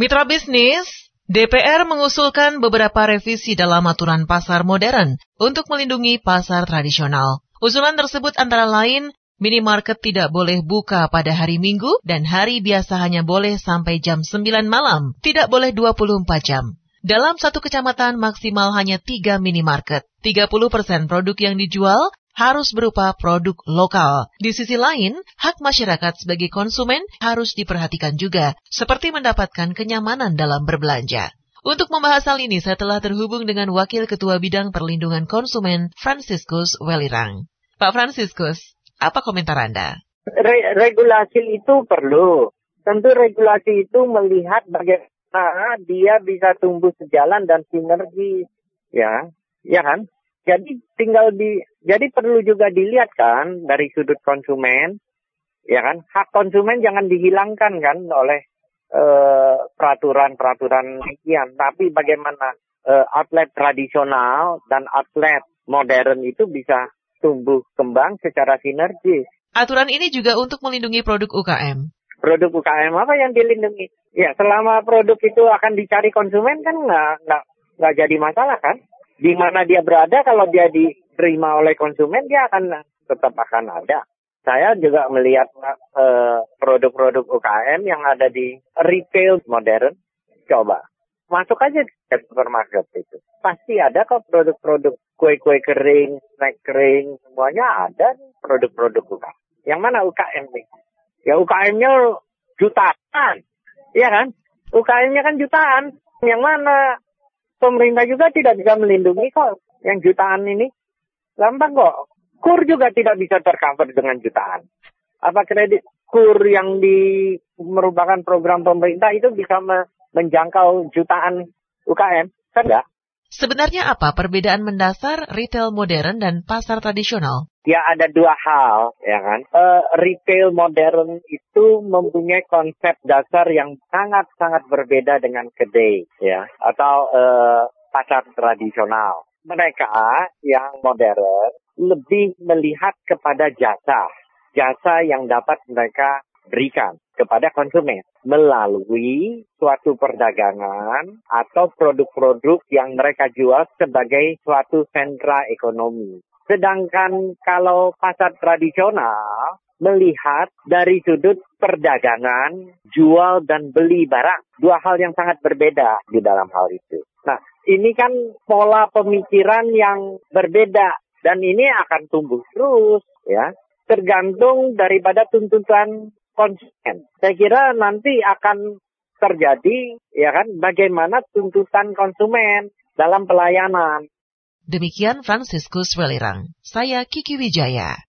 Mitra bisnis, DPR mengusulkan beberapa revisi dalam aturan pasar modern untuk melindungi pasar tradisional. Usulan tersebut antara lain minimarket tidak boleh buka pada hari Minggu dan hari biasa hanya boleh sampai jam 9 malam, tidak boleh 24 jam. Dalam satu kecamatan maksimal hanya 3 minimarket. 30% produk yang dijual harus berupa produk lokal. Di sisi lain, hak masyarakat sebagai konsumen harus diperhatikan juga, seperti mendapatkan kenyamanan dalam berbelanja. Untuk membahas hal ini, saya telah terhubung dengan Wakil Ketua Bidang Perlindungan Konsumen, Franciscus Welirang. Pak Franciscus, apa komentar Anda? Re regulasi itu perlu. Tentu regulasi itu melihat bagaimana dia bisa tumbuh sejalan dan sinergi. Ya, ya kan? Jadi tinggal di jadi perlu juga dilihat kan dari sudut konsumen, ya kan hak konsumen jangan dihilangkan kan oleh eh, peraturan-peraturan sekian, tapi bagaimana uh, outlet tradisional dan outlet modern itu bisa tumbuh kembang secara sinergis. Aturan ini juga untuk melindungi produk UKM. Produk UKM apa yang dilindungi? Ya selama produk itu akan dicari konsumen kan nggak nggak nggak jadi masalah kan? di mana dia berada kalau dia diterima oleh konsumen dia akan tetap akan ada. Saya juga melihat uh, produk-produk UKM yang ada di retail modern. Coba masuk aja ke supermarket itu. Pasti ada kok produk-produk kue-kue kering, snack kering, semuanya ada produk-produk UKM. Yang mana UKM nih? Ya UKM-nya jutaan. Iya kan? UKM-nya kan jutaan. Yang mana pemerintah juga tidak bisa melindungi kok yang jutaan ini. Gampang kok. Kur juga tidak bisa tercover dengan jutaan. Apa kredit kur yang di merupakan program pemerintah itu bisa menjangkau jutaan UKM? Kan enggak? Sebenarnya apa perbedaan mendasar retail modern dan pasar tradisional? Ya ada dua hal, ya kan. Uh, retail modern itu mempunyai konsep dasar yang sangat-sangat berbeda dengan kedai, ya, atau uh, pasar tradisional. Mereka yang modern lebih melihat kepada jasa, jasa yang dapat mereka berikan kepada konsumen melalui suatu perdagangan atau produk-produk yang mereka jual sebagai suatu sentra ekonomi. Sedangkan kalau pasar tradisional melihat dari sudut perdagangan, jual dan beli barang. Dua hal yang sangat berbeda di dalam hal itu. Nah, ini kan pola pemikiran yang berbeda dan ini akan tumbuh terus ya tergantung daripada tuntutan konsumen. Saya kira nanti akan terjadi ya kan bagaimana tuntutan konsumen dalam pelayanan. Demikian Franciscus Welirang. Saya Kiki Wijaya.